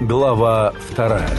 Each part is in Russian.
Глава вторая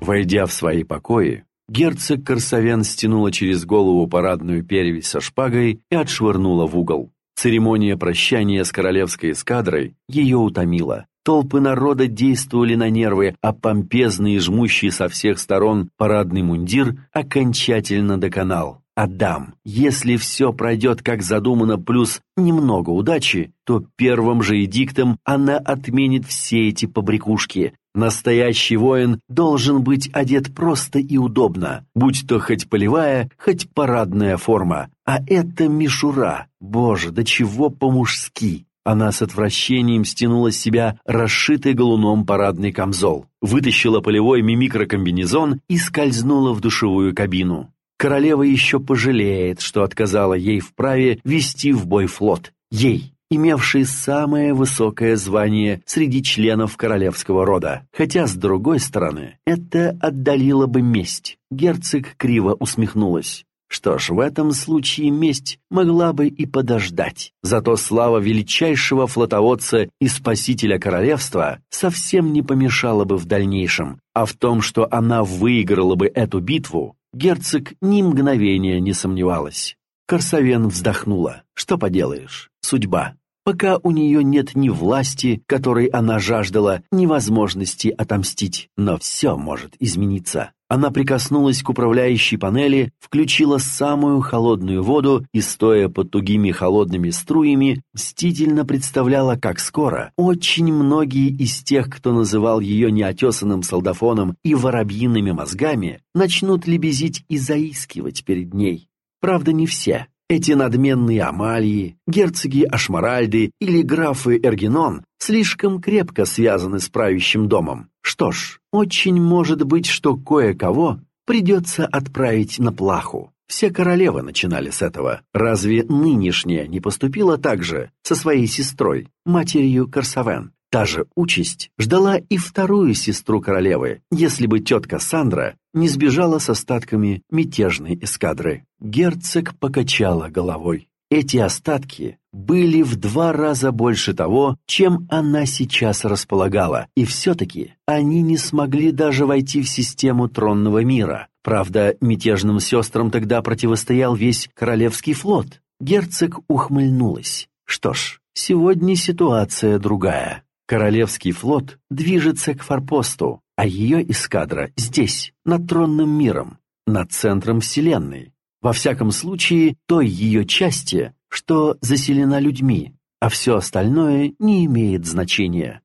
Войдя в свои покои, герцог Корсавен стянула через голову парадную перевязь со шпагой и отшвырнула в угол. Церемония прощания с королевской эскадрой ее утомила. Толпы народа действовали на нервы, а помпезный и жмущий со всех сторон парадный мундир окончательно доконал. Адам, если все пройдет как задумано, плюс немного удачи, то первым же эдиктом она отменит все эти побрякушки. Настоящий воин должен быть одет просто и удобно, будь то хоть полевая, хоть парадная форма. А это мишура. Боже, до чего по-мужски. Она с отвращением стянула с себя расшитый галуном парадный камзол, вытащила полевой мимикрокомбинезон и скользнула в душевую кабину. Королева еще пожалеет, что отказала ей в праве вести в бой флот. Ей, имевшей самое высокое звание среди членов королевского рода. Хотя, с другой стороны, это отдалило бы месть. Герцог криво усмехнулась. Что ж, в этом случае месть могла бы и подождать. Зато слава величайшего флотоводца и спасителя королевства совсем не помешала бы в дальнейшем. А в том, что она выиграла бы эту битву, Герцог ни мгновения не сомневалась. Корсавен вздохнула. Что поделаешь, судьба. Пока у нее нет ни власти, которой она жаждала, ни возможности отомстить. Но все может измениться. Она прикоснулась к управляющей панели, включила самую холодную воду и, стоя под тугими холодными струями, мстительно представляла, как скоро очень многие из тех, кто называл ее неотесанным солдафоном и воробьиными мозгами, начнут лебезить и заискивать перед ней. Правда, не все. Эти надменные Амалии, герцоги Ашмаральды или графы Эргинон слишком крепко связаны с правящим домом. Что ж, очень может быть, что кое-кого придется отправить на плаху. Все королевы начинали с этого. Разве нынешняя не поступила так же со своей сестрой, матерью Корсавен? Та же участь ждала и вторую сестру королевы, если бы тетка Сандра не сбежала с остатками мятежной эскадры. Герцог покачала головой. Эти остатки были в два раза больше того, чем она сейчас располагала, и все-таки они не смогли даже войти в систему тронного мира. Правда, мятежным сестрам тогда противостоял весь Королевский флот. Герцог ухмыльнулась. Что ж, сегодня ситуация другая. Королевский флот движется к форпосту, а ее эскадра здесь, над тронным миром, над центром Вселенной. Во всяком случае, той ее части, что заселена людьми, а все остальное не имеет значения.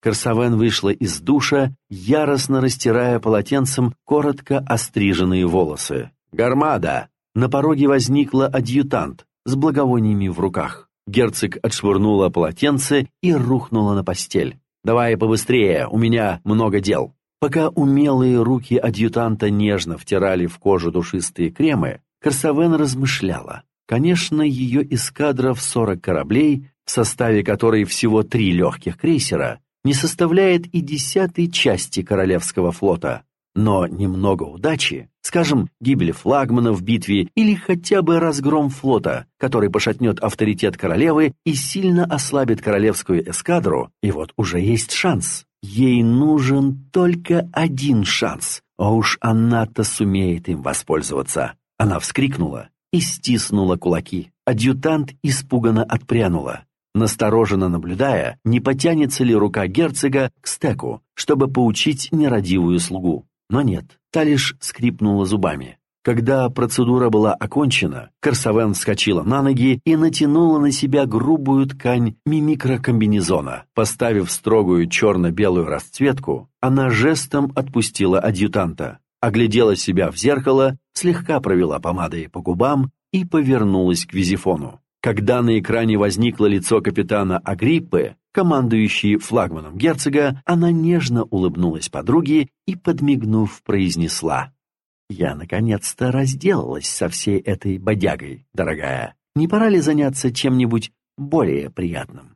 Корсавен вышла из душа, яростно растирая полотенцем коротко остриженные волосы. «Гармада!» На пороге возникла адъютант с благовониями в руках. Герцог отшвырнула полотенце и рухнула на постель. «Давай побыстрее, у меня много дел». Пока умелые руки адъютанта нежно втирали в кожу душистые кремы, Корсавен размышляла. Конечно, ее эскадра в 40 кораблей, в составе которой всего три легких крейсера, не составляет и десятой части Королевского флота. Но немного удачи, скажем, гибель флагмана в битве или хотя бы разгром флота, который пошатнет авторитет королевы и сильно ослабит королевскую эскадру, и вот уже есть шанс. Ей нужен только один шанс, а уж она-то сумеет им воспользоваться. Она вскрикнула и стиснула кулаки. Адъютант испуганно отпрянула настороженно наблюдая, не потянется ли рука герцога к стеку, чтобы поучить нерадивую слугу. Но нет, та лишь скрипнула зубами. Когда процедура была окончена, Корсавен вскочила на ноги и натянула на себя грубую ткань мимикрокомбинезона. Поставив строгую черно-белую расцветку, она жестом отпустила адъютанта, оглядела себя в зеркало, слегка провела помадой по губам и повернулась к визифону. Когда на экране возникло лицо капитана Агриппы, командующей флагманом герцога, она нежно улыбнулась подруге и, подмигнув, произнесла. «Я, наконец-то, разделалась со всей этой бодягой, дорогая. Не пора ли заняться чем-нибудь более приятным?»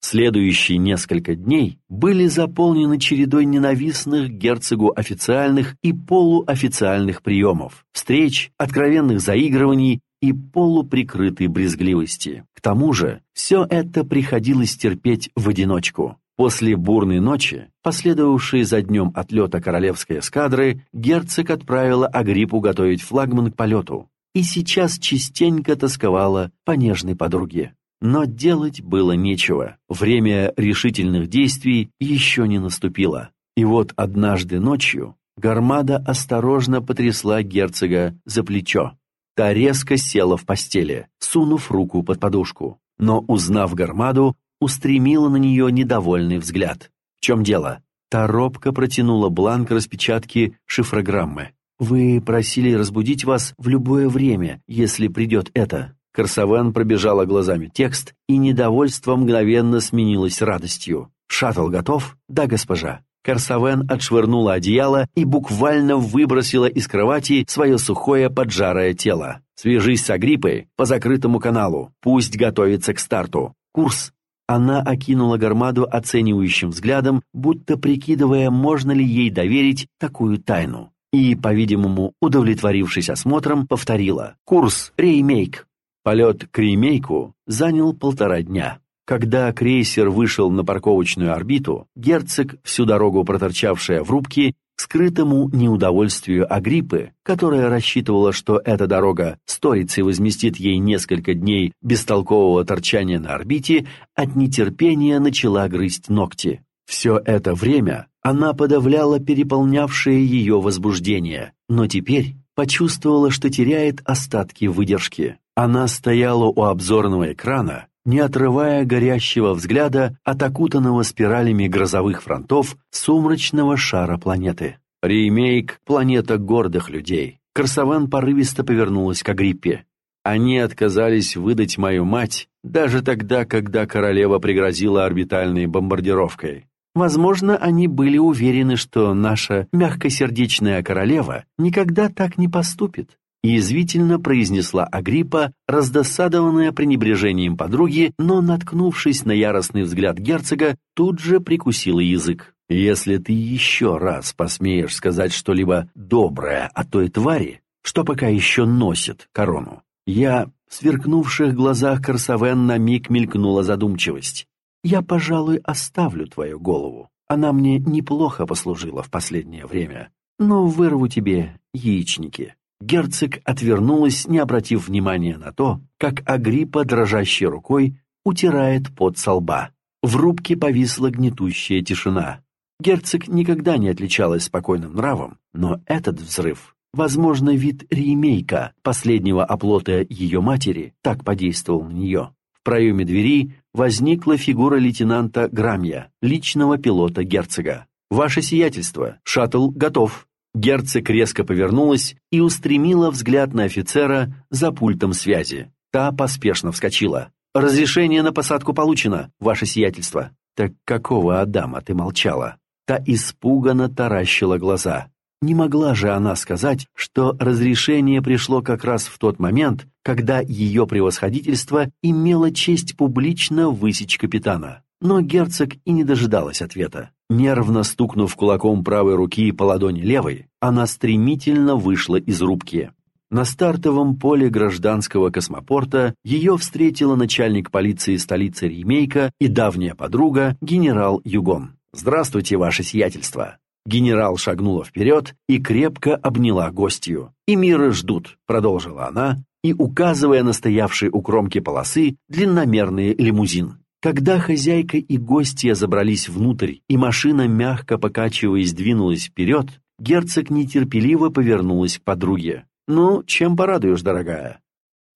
Следующие несколько дней были заполнены чередой ненавистных герцогу официальных и полуофициальных приемов, встреч, откровенных заигрываний и полуприкрытой брезгливости. К тому же, все это приходилось терпеть в одиночку. После бурной ночи, последовавшей за днем отлета королевской эскадры, герцог отправила Агриппу готовить флагман к полету и сейчас частенько тосковала по нежной подруге. Но делать было нечего, время решительных действий еще не наступило. И вот однажды ночью Гармада осторожно потрясла герцога за плечо. Та резко села в постели, сунув руку под подушку, но, узнав Гармаду, устремила на нее недовольный взгляд. «В чем дело?» Та робко протянула бланк распечатки шифрограммы. «Вы просили разбудить вас в любое время, если придет это». Корсавен пробежала глазами текст, и недовольство мгновенно сменилось радостью. «Шаттл готов?» «Да, госпожа». Корсавен отшвырнула одеяло и буквально выбросила из кровати свое сухое поджарое тело. «Свяжись с Агриппой по закрытому каналу. Пусть готовится к старту. Курс она окинула Гармаду оценивающим взглядом, будто прикидывая, можно ли ей доверить такую тайну. И, по-видимому, удовлетворившись осмотром, повторила «Курс Реймейк». Полет к Реймейку занял полтора дня. Когда крейсер вышел на парковочную орбиту, герцог, всю дорогу проторчавшая в рубке, скрытому неудовольствию Агриппы, которая рассчитывала, что эта дорога сторится и возместит ей несколько дней бестолкового торчания на орбите, от нетерпения начала грызть ногти. Все это время она подавляла переполнявшее ее возбуждение, но теперь почувствовала, что теряет остатки выдержки. Она стояла у обзорного экрана, не отрывая горящего взгляда от окутанного спиралями грозовых фронтов сумрачного шара планеты. Ремейк «Планета гордых людей». Корсаван порывисто повернулась к Агриппе. Они отказались выдать мою мать даже тогда, когда королева пригрозила орбитальной бомбардировкой. Возможно, они были уверены, что наша мягкосердечная королева никогда так не поступит язвительно произнесла Агриппа, раздосадованная пренебрежением подруги, но, наткнувшись на яростный взгляд герцога, тут же прикусила язык. «Если ты еще раз посмеешь сказать что-либо доброе о той твари, что пока еще носит корону, я...» В сверкнувших глазах Корсавен на миг мелькнула задумчивость. «Я, пожалуй, оставлю твою голову. Она мне неплохо послужила в последнее время, но вырву тебе яичники». Герцог отвернулась, не обратив внимания на то, как Агриппа дрожащей рукой утирает пот со лба. В рубке повисла гнетущая тишина. Герцог никогда не отличалась спокойным нравом, но этот взрыв, возможно, вид ремейка, последнего оплота ее матери, так подействовал на нее. В проеме двери возникла фигура лейтенанта Грамья, личного пилота герцога. «Ваше сиятельство, шаттл готов», Герцог резко повернулась и устремила взгляд на офицера за пультом связи. Та поспешно вскочила. «Разрешение на посадку получено, ваше сиятельство». «Так какого Адама ты молчала?» Та испуганно таращила глаза. Не могла же она сказать, что разрешение пришло как раз в тот момент, когда ее превосходительство имело честь публично высечь капитана. Но герцог и не дожидалась ответа. Нервно стукнув кулаком правой руки по ладони левой, она стремительно вышла из рубки. На стартовом поле гражданского космопорта ее встретила начальник полиции столицы Ремейка и давняя подруга генерал Югон. «Здравствуйте, ваше сиятельство!» Генерал шагнула вперед и крепко обняла гостью. «И миры ждут», — продолжила она, и, указывая на стоявший у кромки полосы, длинномерный лимузин. Когда хозяйка и гостья забрались внутрь, и машина, мягко покачиваясь, двинулась вперед, герцог нетерпеливо повернулась к подруге. «Ну, чем порадуешь, дорогая?»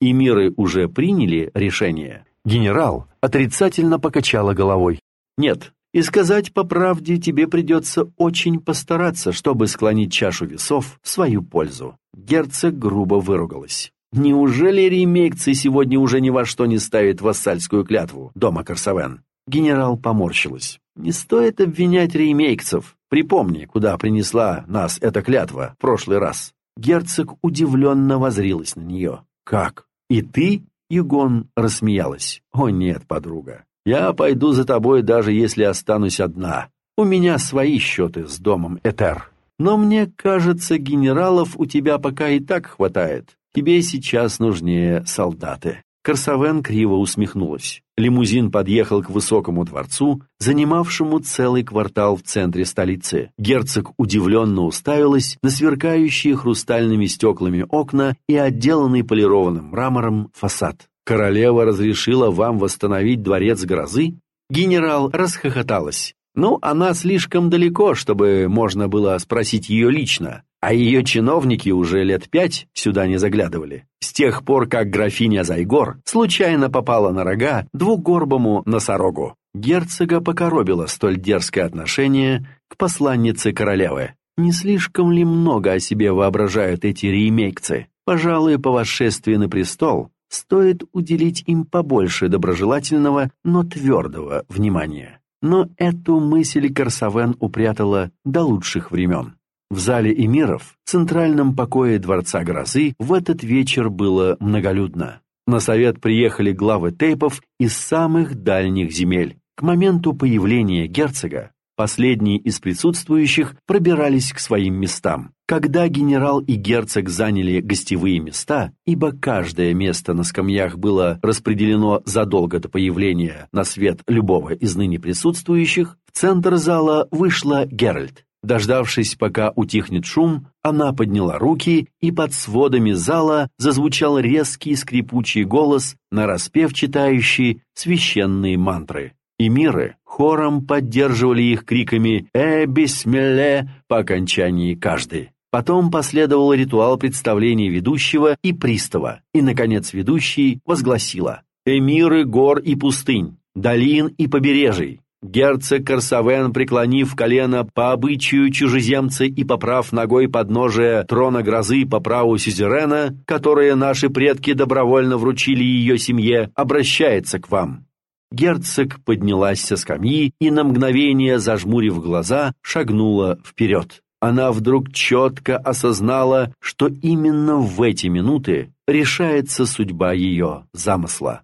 И миры уже приняли решение. Генерал отрицательно покачала головой. «Нет, и сказать по правде тебе придется очень постараться, чтобы склонить чашу весов в свою пользу». Герцог грубо выругалась. Неужели ремейкцы сегодня уже ни во что не ставят вассальскую клятву, дома Корсавен? Генерал поморщилась. Не стоит обвинять ремейкцев. Припомни, куда принесла нас эта клятва в прошлый раз. Герцог удивленно возрилась на нее. «Как? И ты?» Югон рассмеялась. «О нет, подруга, я пойду за тобой, даже если останусь одна. У меня свои счеты с домом Этер. Но мне кажется, генералов у тебя пока и так хватает. Тебе сейчас нужнее солдаты. Корсавен криво усмехнулась. Лимузин подъехал к высокому дворцу, занимавшему целый квартал в центре столицы. Герцог удивленно уставилась на сверкающие хрустальными стеклами окна и отделанный полированным мрамором фасад. «Королева разрешила вам восстановить дворец грозы?» Генерал расхохоталась. «Ну, она слишком далеко, чтобы можно было спросить ее лично а ее чиновники уже лет пять сюда не заглядывали. С тех пор, как графиня Зайгор случайно попала на рога двугорбому носорогу. Герцога покоробило столь дерзкое отношение к посланнице королевы. Не слишком ли много о себе воображают эти ремейкцы? Пожалуй, по восшествии на престол стоит уделить им побольше доброжелательного, но твердого внимания. Но эту мысль Корсавен упрятала до лучших времен. В зале эмиров, центральном покое Дворца Грозы, в этот вечер было многолюдно. На совет приехали главы тейпов из самых дальних земель. К моменту появления герцога последние из присутствующих пробирались к своим местам. Когда генерал и герцог заняли гостевые места, ибо каждое место на скамьях было распределено задолго до появления на свет любого из ныне присутствующих, в центр зала вышла Геральт. Дождавшись, пока утихнет шум, она подняла руки, и под сводами зала зазвучал резкий скрипучий голос, нараспев читающий священные мантры. И миры хором поддерживали их криками «Э, бисмилле» по окончании каждой. Потом последовал ритуал представления ведущего и пристава, и, наконец, ведущий возгласила «Эмиры гор и пустынь, долин и побережий, Герцог Корсавен, преклонив колено по обычаю чужеземца и поправ ногой подножия трона грозы по праву сюзерена, которое наши предки добровольно вручили ее семье, обращается к вам. Герцог поднялась со скамьи и на мгновение, зажмурив глаза, шагнула вперед. Она вдруг четко осознала, что именно в эти минуты решается судьба ее замысла.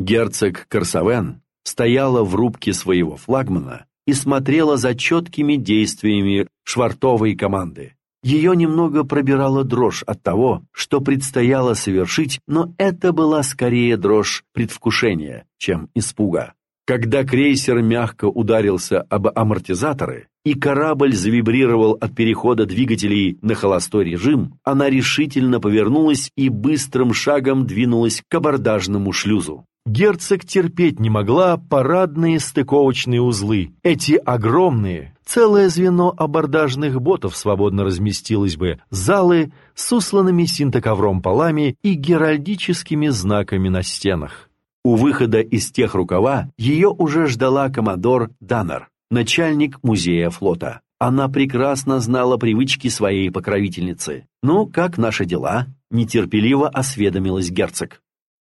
Герцог Корсавен стояла в рубке своего флагмана и смотрела за четкими действиями швартовой команды. Ее немного пробирала дрожь от того, что предстояло совершить, но это была скорее дрожь предвкушения, чем испуга. Когда крейсер мягко ударился об амортизаторы, и корабль завибрировал от перехода двигателей на холостой режим, она решительно повернулась и быстрым шагом двинулась к абордажному шлюзу. Герцог терпеть не могла парадные стыковочные узлы. Эти огромные, целое звено абордажных ботов свободно разместилось бы, залы с усланными синтоковром полами и геральдическими знаками на стенах. У выхода из тех рукава ее уже ждала коммодор Даннер, начальник музея флота. Она прекрасно знала привычки своей покровительницы. «Ну, как наши дела?» – нетерпеливо осведомилась герцог.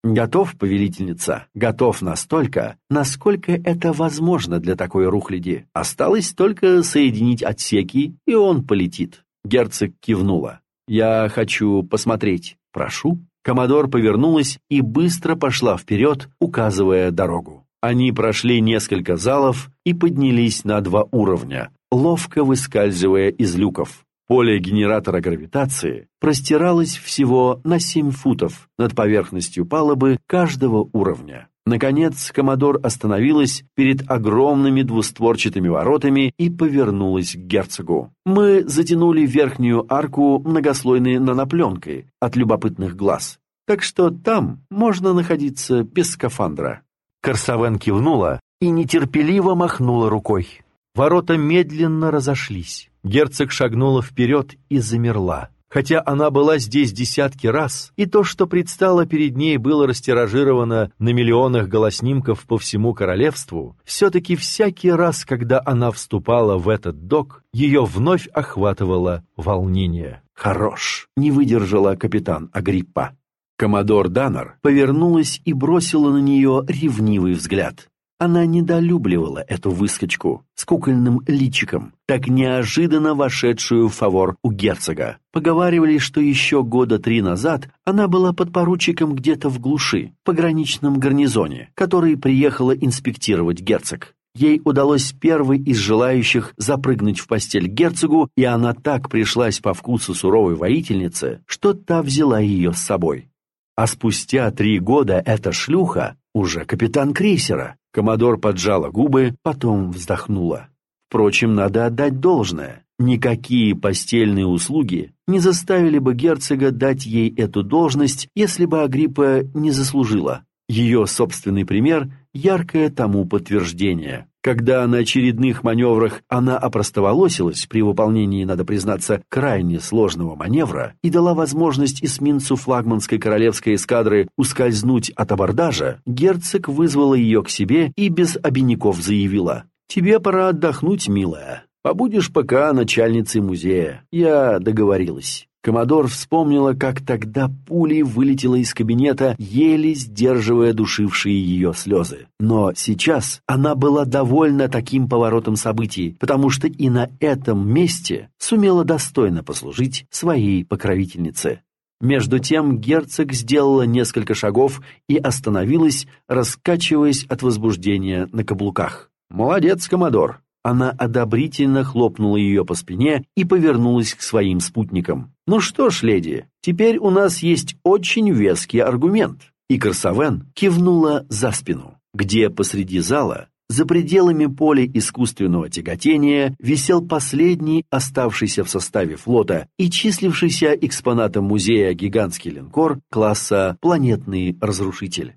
Готов, повелительница, готов настолько, насколько это возможно для такой рухляди. Осталось только соединить отсеки, и он полетит. Герцог кивнула. «Я хочу посмотреть. Прошу». Комодор повернулась и быстро пошла вперед, указывая дорогу. Они прошли несколько залов и поднялись на два уровня, ловко выскальзывая из люков. Поле генератора гравитации простиралось всего на 7 футов над поверхностью палубы каждого уровня. Наконец, Комодор остановилась перед огромными двустворчатыми воротами и повернулась к герцогу. Мы затянули верхнюю арку многослойной нанопленкой от любопытных глаз, так что там можно находиться без скафандра. Корсавен кивнула и нетерпеливо махнула рукой. Ворота медленно разошлись. Герцог шагнула вперед и замерла. Хотя она была здесь десятки раз, и то, что предстало перед ней, было растиражировано на миллионах голоснимков по всему королевству, все-таки всякий раз, когда она вступала в этот док, ее вновь охватывало волнение. «Хорош!» — не выдержала капитан Агриппа. Коммодор Даннер повернулась и бросила на нее ревнивый взгляд. Она недолюбливала эту выскочку с кукольным личиком, так неожиданно вошедшую в фавор у герцога. Поговаривали, что еще года три назад она была подпоручиком где-то в глуши, в пограничном гарнизоне, который приехала инспектировать герцог. Ей удалось первой из желающих запрыгнуть в постель герцогу, и она так пришлась по вкусу суровой воительницы, что та взяла ее с собой. А спустя три года эта шлюха уже капитан крейсера. Комодор поджала губы, потом вздохнула. Впрочем, надо отдать должное. Никакие постельные услуги не заставили бы герцога дать ей эту должность, если бы Агриппа не заслужила. Ее собственный пример – яркое тому подтверждение. Когда на очередных маневрах она опростоволосилась при выполнении, надо признаться, крайне сложного маневра и дала возможность эсминцу флагманской королевской эскадры ускользнуть от абордажа, герцог вызвала ее к себе и без обиняков заявила «Тебе пора отдохнуть, милая. Побудешь пока начальницей музея. Я договорилась». Комодор вспомнила, как тогда пулей вылетела из кабинета, еле сдерживая душившие ее слезы. Но сейчас она была довольна таким поворотом событий, потому что и на этом месте сумела достойно послужить своей покровительнице. Между тем герцог сделала несколько шагов и остановилась, раскачиваясь от возбуждения на каблуках. «Молодец, Комодор!» Она одобрительно хлопнула ее по спине и повернулась к своим спутникам. «Ну что ж, леди, теперь у нас есть очень веский аргумент». И Корсавен кивнула за спину, где посреди зала, за пределами поля искусственного тяготения, висел последний оставшийся в составе флота и числившийся экспонатом музея гигантский линкор класса «Планетный разрушитель».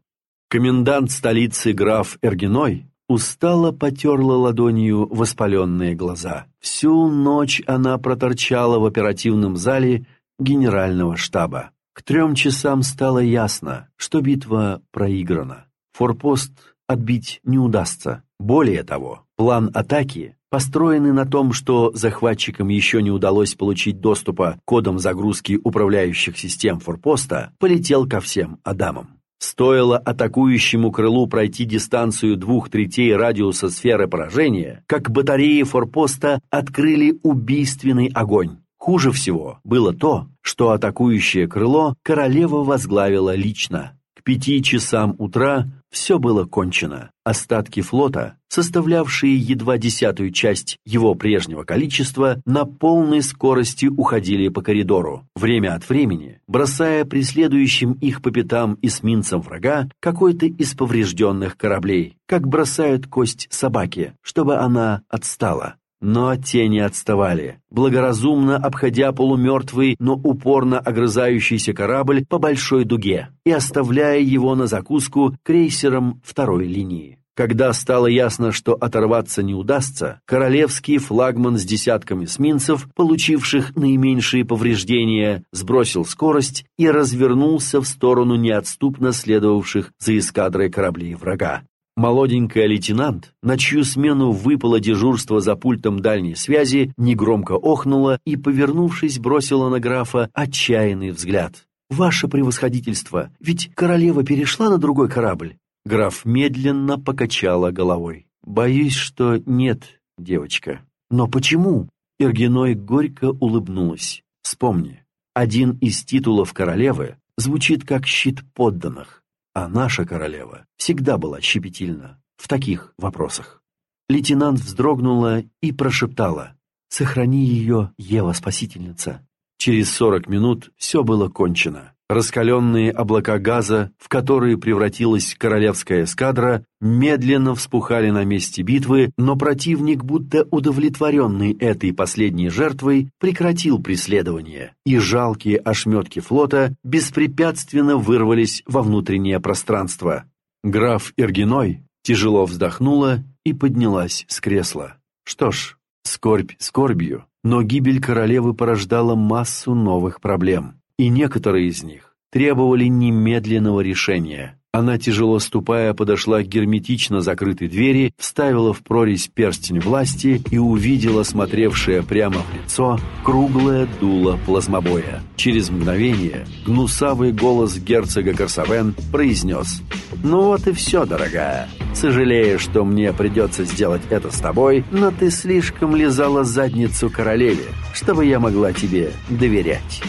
Комендант столицы граф Эргиной Устало потерла ладонью воспаленные глаза. Всю ночь она проторчала в оперативном зале генерального штаба. К трем часам стало ясно, что битва проиграна. Форпост отбить не удастся. Более того, план атаки, построенный на том, что захватчикам еще не удалось получить доступа к кодам загрузки управляющих систем форпоста, полетел ко всем Адамам. Стоило атакующему крылу пройти дистанцию двух третей радиуса сферы поражения, как батареи форпоста открыли убийственный огонь. Хуже всего было то, что атакующее крыло королева возглавила лично. Пяти часам утра все было кончено. Остатки флота, составлявшие едва десятую часть его прежнего количества, на полной скорости уходили по коридору, время от времени, бросая преследующим их по пятам эсминцам врага какой-то из поврежденных кораблей, как бросают кость собаке, чтобы она отстала. Но тени отставали, благоразумно обходя полумертвый, но упорно огрызающийся корабль по большой дуге и оставляя его на закуску крейсером второй линии. Когда стало ясно, что оторваться не удастся, королевский флагман с десятками эсминцев, получивших наименьшие повреждения, сбросил скорость и развернулся в сторону неотступно следовавших за эскадрой кораблей врага. Молоденькая лейтенант, на чью смену выпало дежурство за пультом дальней связи, негромко охнула и, повернувшись, бросила на графа отчаянный взгляд. «Ваше превосходительство, ведь королева перешла на другой корабль?» Граф медленно покачала головой. «Боюсь, что нет, девочка». «Но почему?» Иргиной горько улыбнулась. «Вспомни, один из титулов королевы звучит как щит подданных. А наша королева всегда была щепетильна в таких вопросах. Лейтенант вздрогнула и прошептала «Сохрани ее, Ева-спасительница». Через сорок минут все было кончено. Раскаленные облака газа, в которые превратилась королевская эскадра, медленно вспухали на месте битвы, но противник, будто удовлетворенный этой последней жертвой, прекратил преследование, и жалкие ошметки флота беспрепятственно вырвались во внутреннее пространство. Граф Иргиной тяжело вздохнула и поднялась с кресла. Что ж, скорбь скорбью, но гибель королевы порождала массу новых проблем и некоторые из них требовали немедленного решения. Она, тяжело ступая, подошла к герметично закрытой двери, вставила в прорезь перстень власти и увидела смотревшее прямо в лицо круглое дуло плазмобоя. Через мгновение гнусавый голос герцога Корсавен произнес «Ну вот и все, дорогая. Сожалею, что мне придется сделать это с тобой, но ты слишком лизала задницу королеве, чтобы я могла тебе доверять».